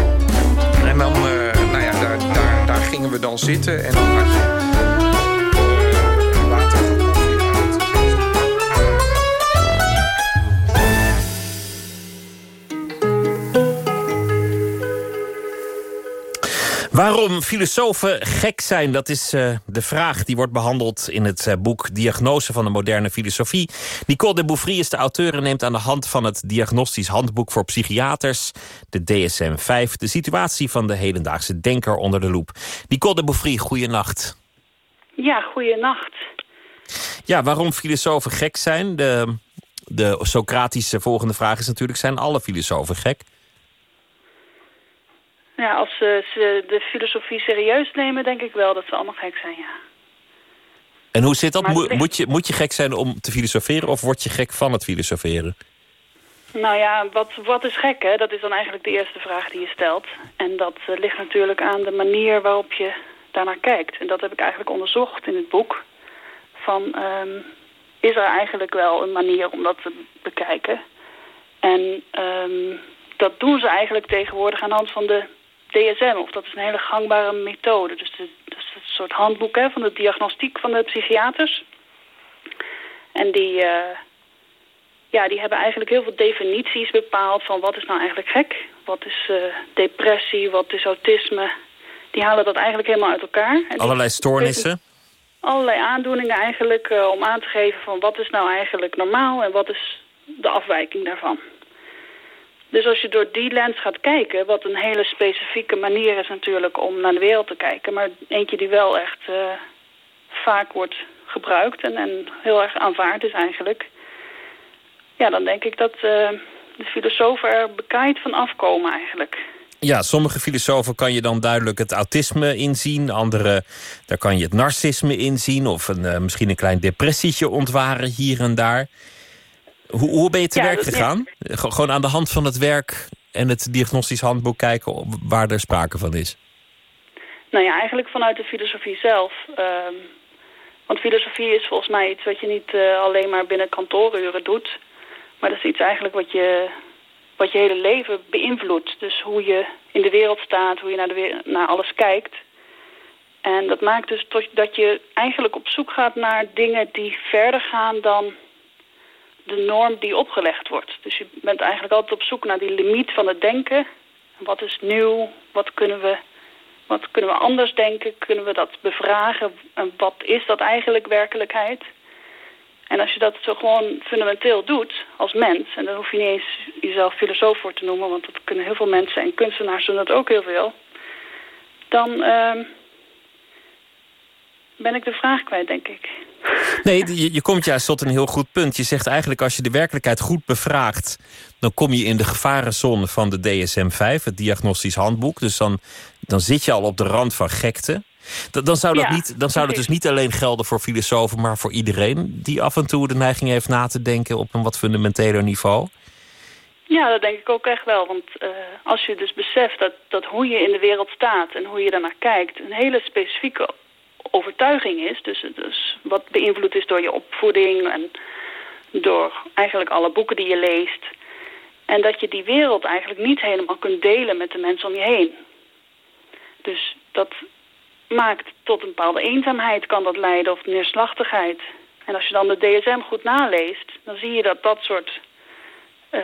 En dan, uh, nou ja, daar, daar, daar gingen we dan zitten. En dan had je Waarom filosofen gek zijn, dat is uh, de vraag die wordt behandeld in het uh, boek Diagnose van de moderne filosofie. Nicole de Bouffry is de auteur en neemt aan de hand van het Diagnostisch Handboek voor Psychiaters, de DSM-5, de situatie van de hedendaagse denker onder de loep. Nicole de Bouffry, goeienacht. Ja, goeienacht. Ja, waarom filosofen gek zijn? De, de Socratische volgende vraag is natuurlijk, zijn alle filosofen gek? Ja, als ze, ze de filosofie serieus nemen, denk ik wel dat ze allemaal gek zijn, ja. En hoe zit dat? Mo moet, je, moet je gek zijn om te filosoferen of word je gek van het filosoferen? Nou ja, wat, wat is gek, hè? Dat is dan eigenlijk de eerste vraag die je stelt. En dat uh, ligt natuurlijk aan de manier waarop je daarnaar kijkt. En dat heb ik eigenlijk onderzocht in het boek. Van, um, is er eigenlijk wel een manier om dat te bekijken? En um, dat doen ze eigenlijk tegenwoordig aan de hand van de DSM, of dat is een hele gangbare methode. Dus de, dat is een soort handboek hè, van de diagnostiek van de psychiaters. En die, uh, ja, die hebben eigenlijk heel veel definities bepaald van wat is nou eigenlijk gek. Wat is uh, depressie, wat is autisme. Die halen dat eigenlijk helemaal uit elkaar. En allerlei stoornissen? Allerlei aandoeningen eigenlijk uh, om aan te geven van wat is nou eigenlijk normaal en wat is de afwijking daarvan. Dus als je door die lens gaat kijken, wat een hele specifieke manier is natuurlijk om naar de wereld te kijken, maar eentje die wel echt uh, vaak wordt gebruikt en, en heel erg aanvaard is eigenlijk, ja, dan denk ik dat uh, de filosofen er bekaaid van afkomen eigenlijk. Ja, sommige filosofen kan je dan duidelijk het autisme inzien. Andere, daar kan je het narcisme inzien. Of een, uh, misschien een klein depressietje ontwaren hier en daar. Hoe, hoe ben je te ja, werk gegaan? Ja. Gewoon aan de hand van het werk en het diagnostisch handboek kijken waar er sprake van is? Nou ja, eigenlijk vanuit de filosofie zelf. Um, want filosofie is volgens mij iets wat je niet uh, alleen maar binnen kantooruren doet. Maar dat is iets eigenlijk wat je, wat je hele leven beïnvloedt. Dus hoe je in de wereld staat, hoe je naar, de, naar alles kijkt. En dat maakt dus dat je eigenlijk op zoek gaat naar dingen die verder gaan dan de norm die opgelegd wordt. Dus je bent eigenlijk altijd op zoek naar die limiet van het denken. Wat is nieuw? Wat kunnen we, wat kunnen we anders denken? Kunnen we dat bevragen? En wat is dat eigenlijk werkelijkheid? En als je dat zo gewoon fundamenteel doet als mens... en daar hoef je niet eens jezelf filosoof voor te noemen... want dat kunnen heel veel mensen en kunstenaars doen dat ook heel veel... dan uh, ben ik de vraag kwijt, denk ik. Nee, je, je komt juist tot een heel goed punt. Je zegt eigenlijk als je de werkelijkheid goed bevraagt... dan kom je in de gevarenzone van de DSM-5, het diagnostisch handboek. Dus dan, dan zit je al op de rand van gekte. Dan, dan zou, dat, ja, niet, dan zou dat dus niet alleen gelden voor filosofen... maar voor iedereen die af en toe de neiging heeft na te denken... op een wat fundamenteler niveau. Ja, dat denk ik ook echt wel. Want uh, als je dus beseft dat, dat hoe je in de wereld staat... en hoe je daarnaar kijkt... een hele specifieke overtuiging is. Dus, wat beïnvloed is door je opvoeding en door eigenlijk alle boeken die je leest. En dat je die wereld eigenlijk niet helemaal kunt delen met de mensen om je heen. Dus dat maakt tot een bepaalde eenzaamheid kan dat leiden of neerslachtigheid. En als je dan de DSM goed naleest, dan zie je dat dat soort... Uh,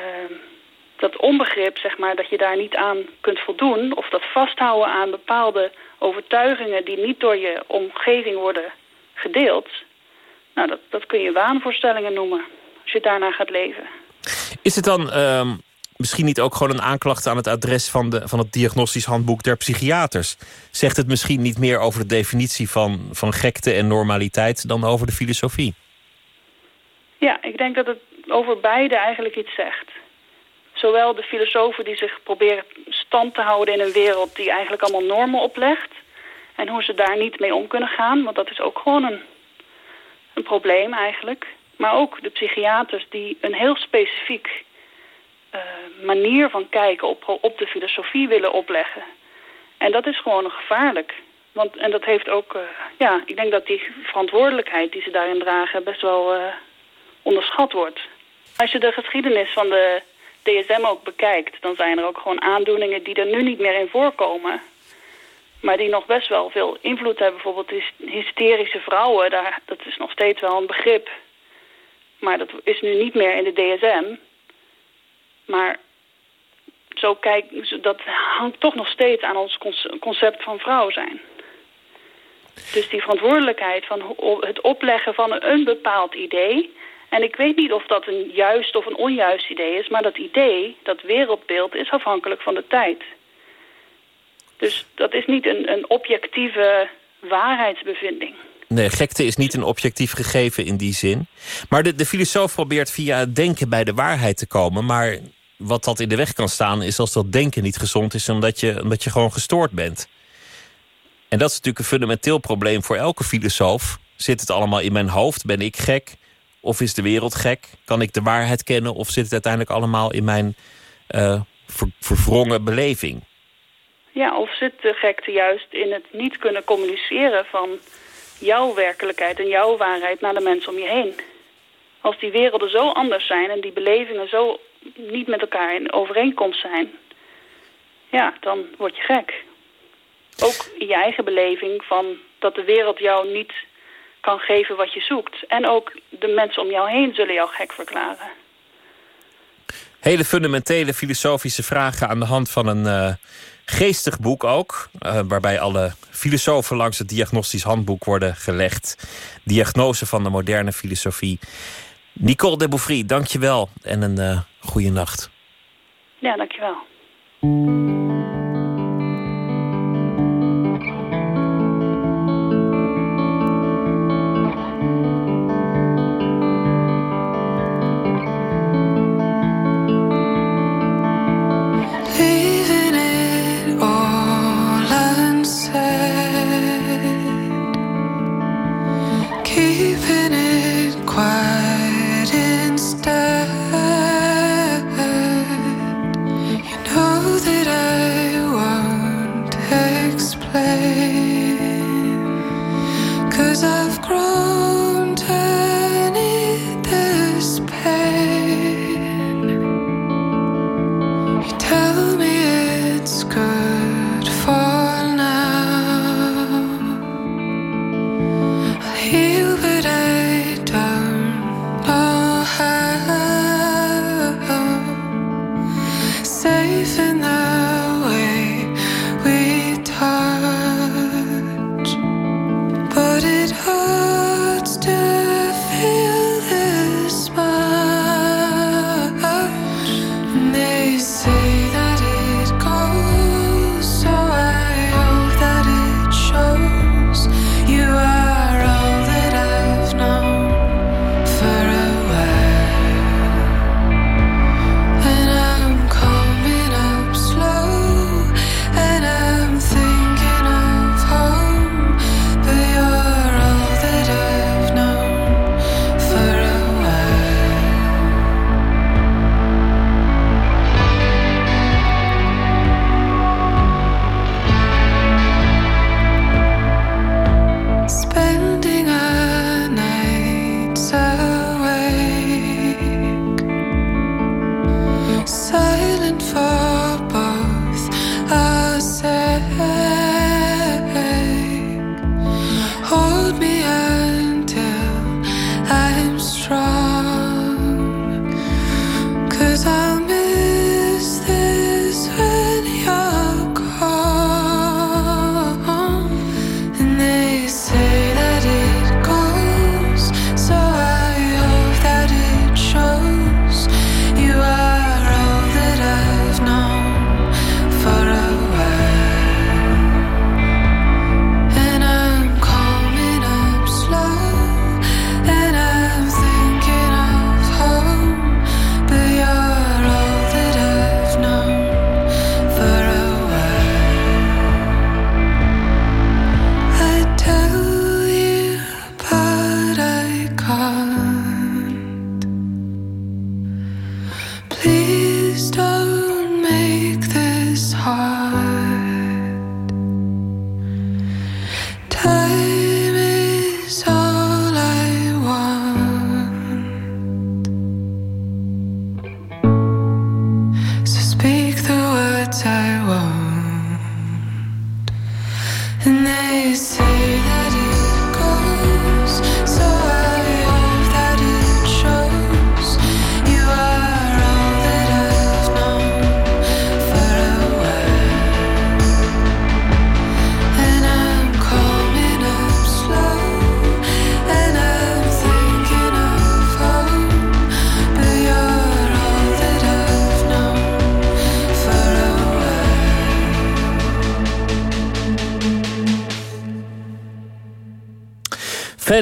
dat onbegrip, zeg maar, dat je daar niet aan kunt voldoen... of dat vasthouden aan bepaalde overtuigingen die niet door je omgeving worden gedeeld... nou, dat, dat kun je waanvoorstellingen noemen, als je daarna gaat leven. Is het dan uh, misschien niet ook gewoon een aanklacht aan het adres van, de, van het diagnostisch handboek der psychiaters? Zegt het misschien niet meer over de definitie van, van gekte en normaliteit dan over de filosofie? Ja, ik denk dat het over beide eigenlijk iets zegt. Zowel de filosofen die zich proberen stand te houden in een wereld die eigenlijk allemaal normen oplegt. En hoe ze daar niet mee om kunnen gaan, want dat is ook gewoon een, een probleem eigenlijk. Maar ook de psychiaters die een heel specifiek uh, manier van kijken op, op de filosofie willen opleggen. En dat is gewoon gevaarlijk. Want, en dat heeft ook, uh, ja, ik denk dat die verantwoordelijkheid die ze daarin dragen best wel uh, onderschat wordt. Als je de geschiedenis van de DSM ook bekijkt, dan zijn er ook gewoon aandoeningen die er nu niet meer in voorkomen. Maar die nog best wel veel invloed hebben. Bijvoorbeeld hysterische vrouwen, daar, dat is nog steeds wel een begrip. Maar dat is nu niet meer in de DSM. Maar zo kijk, dat hangt toch nog steeds aan ons concept van vrouw zijn. Dus die verantwoordelijkheid van het opleggen van een bepaald idee... En ik weet niet of dat een juist of een onjuist idee is... maar dat idee, dat wereldbeeld, is afhankelijk van de tijd. Dus dat is niet een, een objectieve waarheidsbevinding. Nee, gekte is niet een objectief gegeven in die zin. Maar de, de filosoof probeert via het denken bij de waarheid te komen. Maar wat dat in de weg kan staan is als dat denken niet gezond is... omdat je, omdat je gewoon gestoord bent. En dat is natuurlijk een fundamenteel probleem voor elke filosoof. Zit het allemaal in mijn hoofd? Ben ik gek? Of is de wereld gek? Kan ik de waarheid kennen? Of zit het uiteindelijk allemaal in mijn uh, ver, verwrongen beleving? Ja, of zit de gekte juist in het niet kunnen communiceren van jouw werkelijkheid en jouw waarheid naar de mensen om je heen? Als die werelden zo anders zijn en die belevingen zo niet met elkaar in overeenkomst zijn, ja, dan word je gek. Ook in je eigen beleving van dat de wereld jou niet kan geven wat je zoekt. En ook de mensen om jou heen zullen jou gek verklaren. Hele fundamentele filosofische vragen aan de hand van een uh, geestig boek ook. Uh, waarbij alle filosofen langs het diagnostisch handboek worden gelegd. Diagnose van de moderne filosofie. Nicole de Bouffry, je wel en een uh, goede nacht. Ja, dank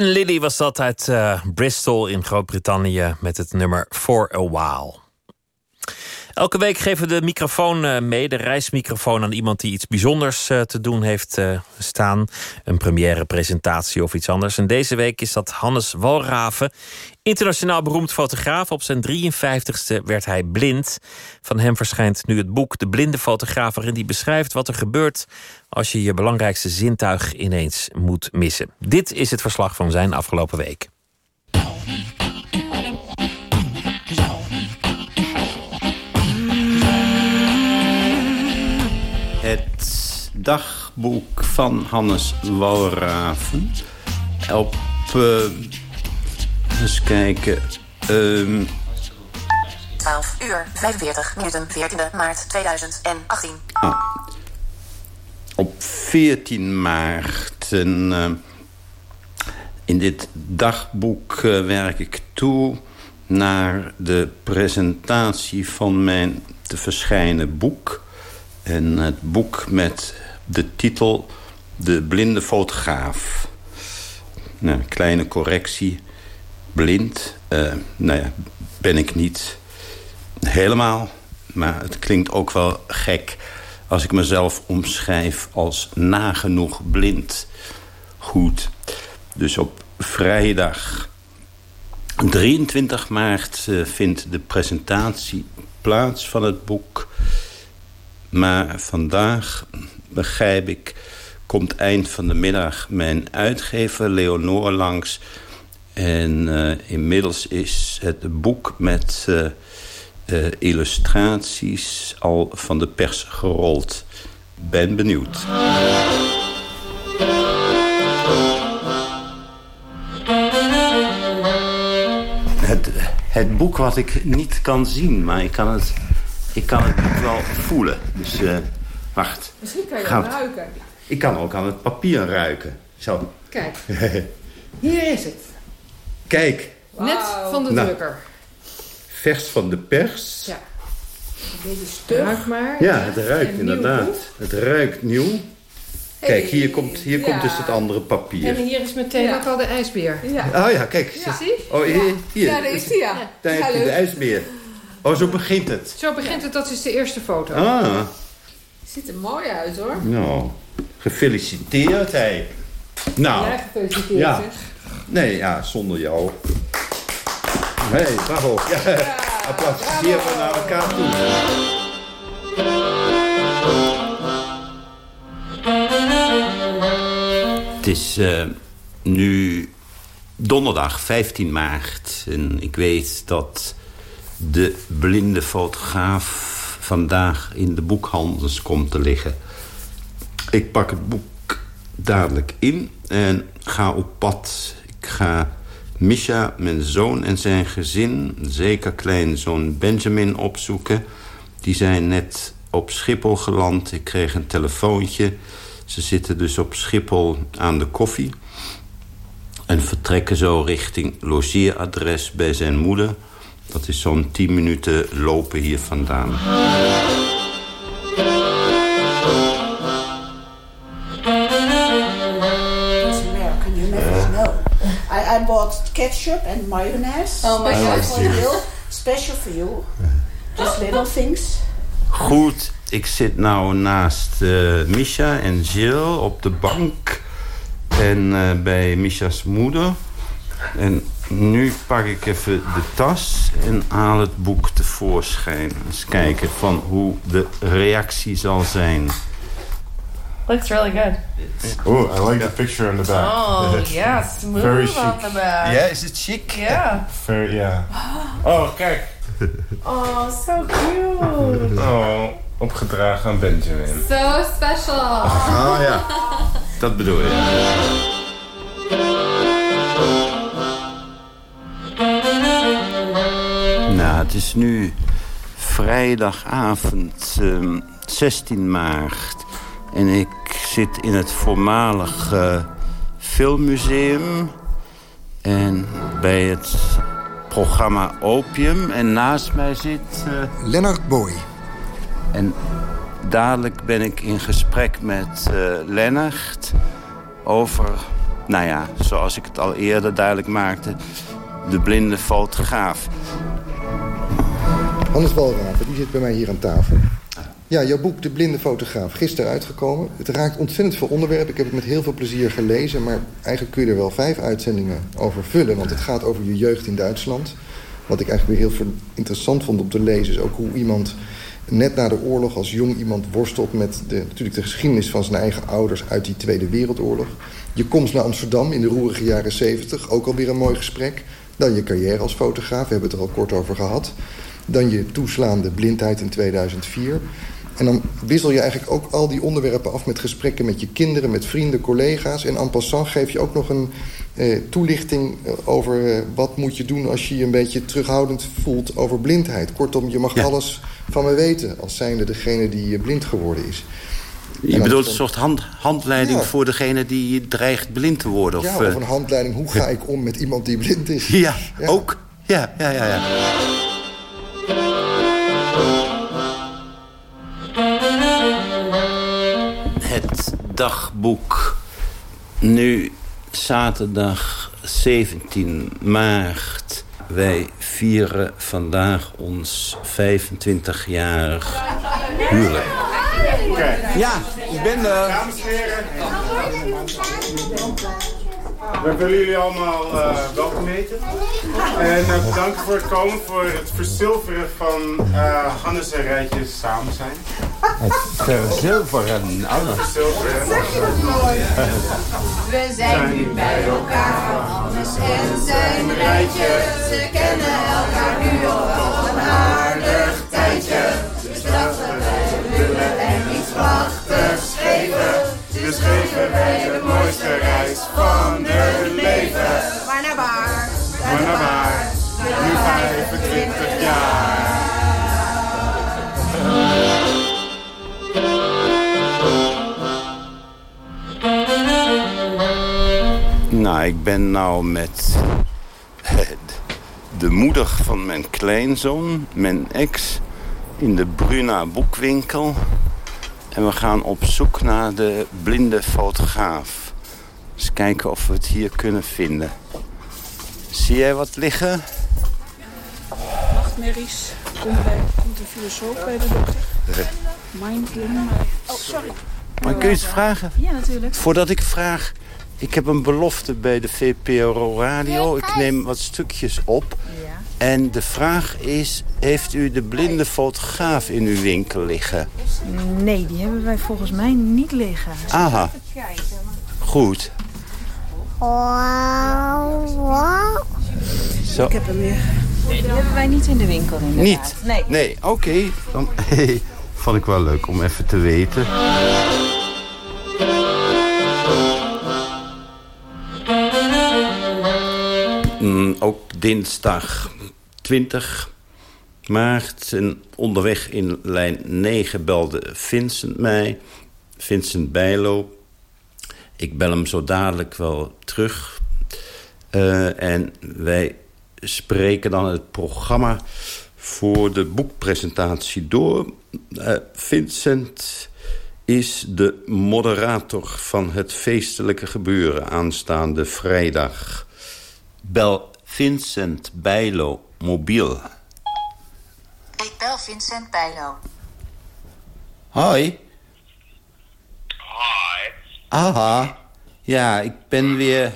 Van Lilly was dat uit eh, Bristol in Groot-Brittannië met het nummer For a While. Elke week geven we de microfoon eh, mee, de reismicrofoon, aan iemand die iets bijzonders eh, te doen heeft staan. Een première presentatie of iets anders. En deze week is dat Hannes Walraven, internationaal beroemd fotograaf. Op zijn 53ste werd hij blind. Van hem verschijnt nu het boek De Blinde Fotograaf, waarin hij beschrijft wat er gebeurt als je je belangrijkste zintuig ineens moet missen. Dit is het verslag van zijn afgelopen week. Het dagboek van Hannes Walraven. Op, eh, eens kijken. ehm, 12 uur 45 minuten 14 maart 2018. ah, op 14 maart. En, eh, in dit dagboek eh, werk ik toe naar de presentatie van mijn te verschijnen boek. En het boek met de titel De blinde fotograaf. Nou, een kleine correctie. Blind, eh, nou ja, ben ik niet helemaal. Maar het klinkt ook wel gek als ik mezelf omschrijf als nagenoeg blind. Goed. Dus op vrijdag 23 maart eh, vindt de presentatie plaats van het boek. Maar vandaag, begrijp ik, komt eind van de middag mijn uitgever Leonore langs. En eh, inmiddels is het boek met eh, eh, illustraties al van de pers gerold. Ben benieuwd. Het, het boek wat ik niet kan zien, maar ik kan het, ik kan het wel voelen. Dus wacht. Misschien kan je hem ruiken. Ik kan ook aan het papier ruiken. Zo. Kijk, hier is het. Kijk, Net van de Nou. drukker. vers van de pers. Ja. Deze stug. Ruik maar. Ja, het ruikt En inderdaad. Het ruikt nieuw. Kijk, hier komt, hier ja. komt dus het andere papier. En hier is meteen Ja. ook al de ijsbeer. Ja. Oh ja, kijk. Ja. Zie? Oh, hier. hier. Ja, daar is hij, ja. Daar heb je de ijsbeer. Oh, zo begint het. Zo begint het, dat is de eerste foto. Ah, Ziet er mooi uit, hoor. nou. Gefeliciteerd, hij. Nou. Ja, gefeliciteerd, Ja. zeg. Nee, ja, zonder jou. Hé, hey, bravo. Ja, applaudisseren we naar elkaar toe. Het is eh, nu donderdag 15 maart. En ik weet dat de blinde fotograaf vandaag in de boekhandels komt te liggen. Ik pak het boek dadelijk in en ga op pad. Ik ga Misha, mijn zoon en zijn gezin, zeker kleinzoon Benjamin, opzoeken. Die zijn net op Schiphol geland. Ik kreeg een telefoontje. Ze zitten dus op Schiphol aan de koffie. En vertrekken zo richting logeeradres bij zijn moeder. Dat is zo'n 10 minuten lopen hier vandaan. Ketchup and mayonnaise. Oh my special God. for you. Special for you. Just little things. Goed, ik zit nou naast eh Misha en Jill op de bank. En eh, bij Misha's moeder. En nu pak ik even de tas en haal het boek tevoorschijn. Eens kijken van hoe de reactie zal zijn. Looks really good. Oh, I like the picture on the back. Oh, yeah, smooth Very on chic. the back. Ja, is het chic? Yeah. Very, yeah. Oh, kijk. Oh, so cute. Oh, opgedragen aan Benjamin. So special. Ah ja, dat bedoel je. Nou, het is nu vrijdagavond ehm, 16 maart. En ik zit in het voormalig filmmuseum. En bij het programma Opium. En naast mij zit... eh, Lennart Boy. En dadelijk ben ik in gesprek met eh Lennart over, nou ja, zoals ik het al eerder duidelijk maakte, de blinde fotograaf. Hannes Walraven, die zit bij mij hier aan tafel. Ja, jouw boek De Blinde Fotograaf, gisteren uitgekomen. Het raakt ontzettend veel onderwerpen. Ik heb het met heel veel plezier gelezen... maar eigenlijk kun je er wel vijf uitzendingen over vullen... want het gaat over je jeugd in Duitsland. Wat ik eigenlijk weer heel interessant vond om te lezen... is ook hoe iemand net na de oorlog als jong iemand worstelt... met de, natuurlijk de geschiedenis van zijn eigen ouders uit die Tweede Wereldoorlog. Je komst naar Amsterdam in de roerige jaren zeventig, ook alweer een mooi gesprek. Dan je carrière als fotograaf, we hebben het er al kort over gehad. Dan je toeslaande blindheid in 2004... En dan wissel je eigenlijk ook al die onderwerpen af met gesprekken met je kinderen, met vrienden, collega's. En en passant geef je ook nog een eh, toelichting eh, over eh, wat moet je doen als je je een beetje terughoudend voelt over blindheid. Kortom, je mag alles van me weten als zijnde degene die eh, blind geworden is. Je bedoelt een soort hand, handleiding Ja. voor degene die dreigt blind te worden? Of, ja, eh, of een handleiding, hoe ga ik om met iemand die blind is? Ja, ook. Ja, ja, ja, dagboek. Nu zaterdag 17 maart. Wij vieren vandaag ons 25-jarig huwelijk. Ja, ik ben er. Dames en heren. We willen jullie allemaal eh, welkom heten. En eh, bedankt voor het komen, voor het verzilveren van eh, Hannes en Rijtje samen zijn. Het verzilveren. Verzilveren. We zijn nu bij elkaar, Hannes en zijn rijtje. Ze kennen elkaar nu al een aardig tijdje. Dus wij, we willen er iets prachtigs geven. Dus geven wij de mooiste reis van hun leven. Maar naar waar? Maar naar waar? Nu 25 jaar. Nou, ik ben nou met de moeder van mijn kleinzoon, mijn ex, in de Bruna boekwinkel. En we gaan op zoek naar de blinde fotograaf. Eens kijken of we het hier kunnen vinden. Zie jij wat liggen? Nachtmerries. Komt, bij, komt een filosoof bij de dokter. Mindgame. Oh, sorry. Maar kun je iets vragen? Ja, natuurlijk. Voordat ik vraag, ik heb een belofte bij de VPRO Radio. Ik neem wat stukjes op. En de vraag is, heeft u de blinde fotograaf in uw winkel liggen? Nee, die hebben wij volgens mij niet liggen. Aha. Even kijken. Goed. Zo. Ik heb hem weer. Die hebben wij niet in de winkel inderdaad. Niet? Nee. Nee, oké. Dan hey, vond ik wel leuk om even te weten. Dinsdag 20 maart. En onderweg in lijn 9 belde Vincent mij. Vincent Bijlo. Ik bel hem zo dadelijk wel terug. Eh, en wij spreken dan het programma voor de boekpresentatie door. Eh, Vincent is de moderator van het feestelijke gebeuren aanstaande vrijdag. Bel Vincent Bijlo mobiel. Ik bel Vincent Bijlo. Hoi. Hoi. Aha. Ja, ik ben weer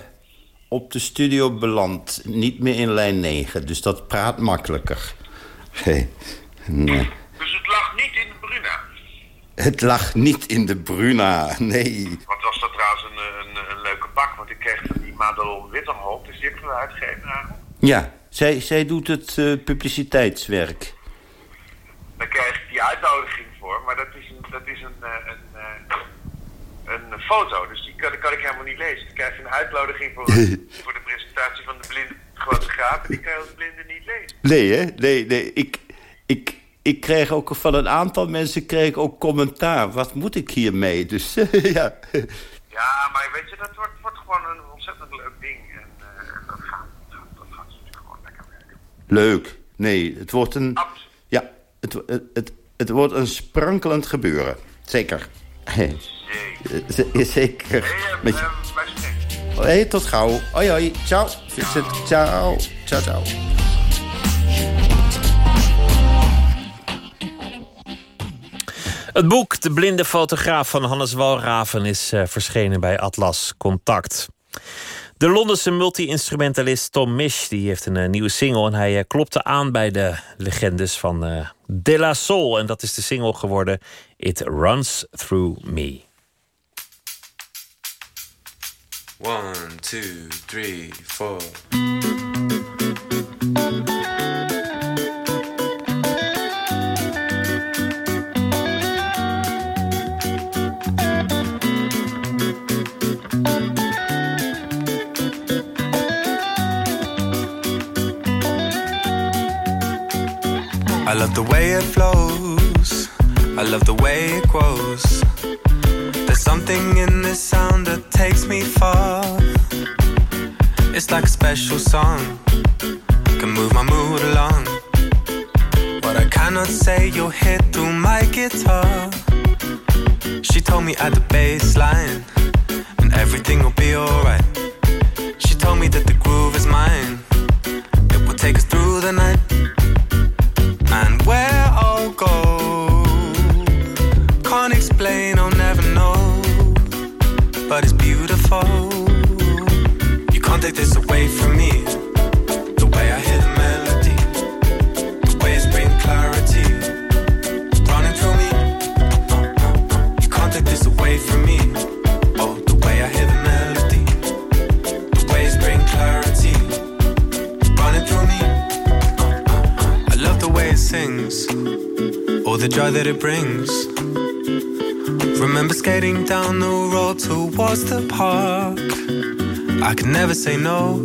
op de studio beland. Niet meer in lijn 9, dus dat praat makkelijker. Hey. Nee. Dus het lag niet in de Bruna. Het lag niet in de Bruna, nee. Wat was dat trouwens een, een, een leuke bak? Want ik kreeg van die Madelon Witterhoop, eigenlijk. Ja, zij, zij doet het eh, publiciteitswerk. Daar krijg ik die uitnodiging voor, maar dat is een, dat is een, eh, een, eh, een, foto. Dus die kan, die kan ik helemaal niet lezen. Dan krijg je een uitnodiging voor, voor de presentatie van de blinde fotograaf en die kan je als blinde niet lezen. Nee, hè? Nee, nee. Ik, ik, ik kreeg ook van een aantal mensen kreeg ik ook commentaar. Wat moet ik hiermee? Dus ja. Ja, maar weet je, dat wordt, wordt gewoon een ontzettend leuk ding. En eh, dat, gaat, dat gaat natuurlijk gewoon lekker werken. Leuk. Nee, het wordt een... Ja, het, het, het, het wordt een sprankelend gebeuren. Zeker. Z- Zeker. Met je... Hé, tot gauw. Hoi, hoi. Ciao. Ciao. Ciao, ciao. Het boek De blinde fotograaf van Hannes Walraven is eh, verschenen bij Atlas Contact. De Londense multi-instrumentalist Tom Misch die heeft een eh, nieuwe single... en hij eh, klopte aan bij de legendes van De La Soul. En dat is de single geworden It Runs Through Me. One, two, three, four. Flows. I love the way it grows. There's something in this sound that takes me far. It's like a special song, can move my mood along. What I cannot say, you'll hear through my guitar. She told me at the bass line, and everything will be alright. She told me that the groove is mine, it will take us through the night. The joy that it brings. Remember skating down the road towards the park. I could never say no.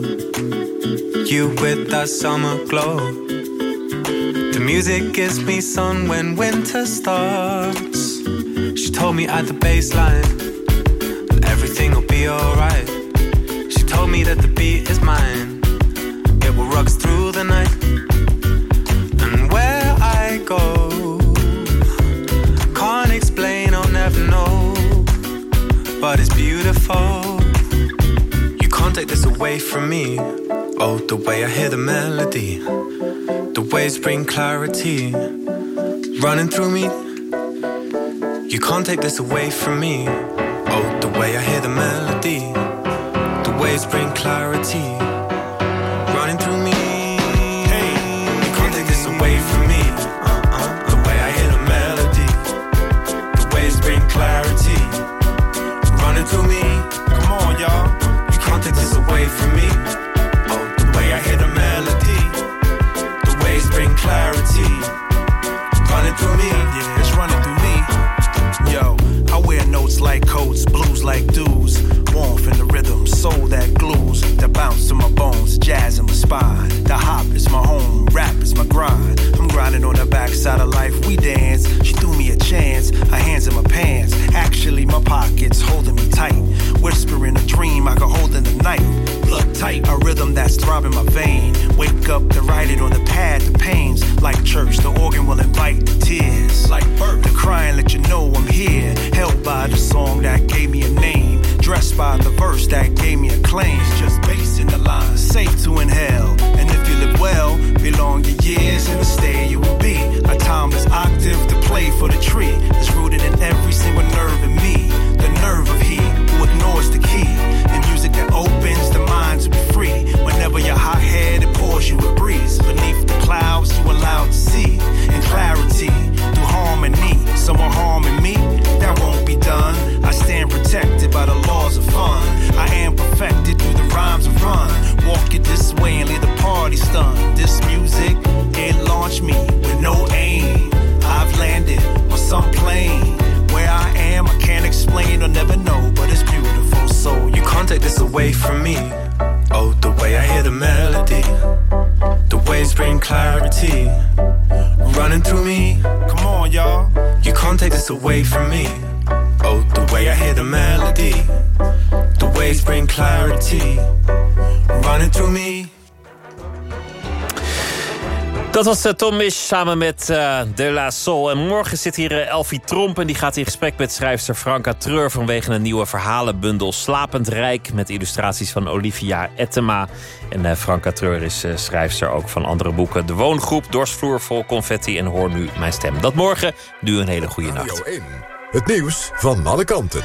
You with that summer glow. The music gives me sun when winter starts. She told me at the baseline that everything will be alright. She told me that the beat is mine. Beautiful. You can't take this away from me. Oh, the way I hear the melody, the waves bring clarity, running through me. You can't take this away from me. Oh, the way I hear the melody, the waves bring clarity, This away from me. Oh, the way I hear the melody, the waves bring clarity, running through me. Yeah, it's running through me. Yo, I wear notes like coats, blues like dudes. Warmth in the rhythm, soul that glues, that bounce to my bones, jazz in my spine. The hop is my home, rap is my grind. I'm grinding on the backside of life, we dance. She threw me a chance, her hands in my pants. Actually, my pockets holding me tight. Throbbing my vein. Wake up to write it on the pad, the pains. Like church, the organ will invite the tears. Like birth, the crying let you know I'm here. Held by the song that gave me a name. Dressed by the verse that gave me a claim. It's just bass in the line, safe to inhale. And if you live well, belong your years in the stay you will be. A timeless octave to play for the tree. That's rooted in every single nerve in me. The nerve of he who ignores the key. And music that opens the mind to be free. Whenever you're hot headed, pours you a breeze. Beneath the clouds, you allowed to see. In clarity, through harmony. Someone harming me, that won't be done. I stand protected by the laws of fun. I am perfected through the rhymes of run. Walk it this way and leave the party stunned. This music, it launched me with no aim. I've landed on some plane. Where I am, I can't explain or never know, but it's beautiful. So you can't take this away from me. Oh, the way I hear the melody, the waves bring clarity, running through me. Come on, y'all. You can't take this away from me. Oh, the way I hear the melody, the waves bring clarity, running through me. Dat was eh, Tom Misch samen met eh, De La Soul. En morgen zit hier eh, Elfie Tromp en die gaat in gesprek met schrijfster Franka Treur... vanwege een nieuwe verhalenbundel Slapend Rijk... met illustraties van Olivia Ettema. En Franka Treur is schrijfster ook van andere boeken. De Woongroep, Dorsvloer vol confetti en Hoor nu mijn stem. Dat morgen, nu een hele goede nacht. Radio 1, het nieuws van alle kanten.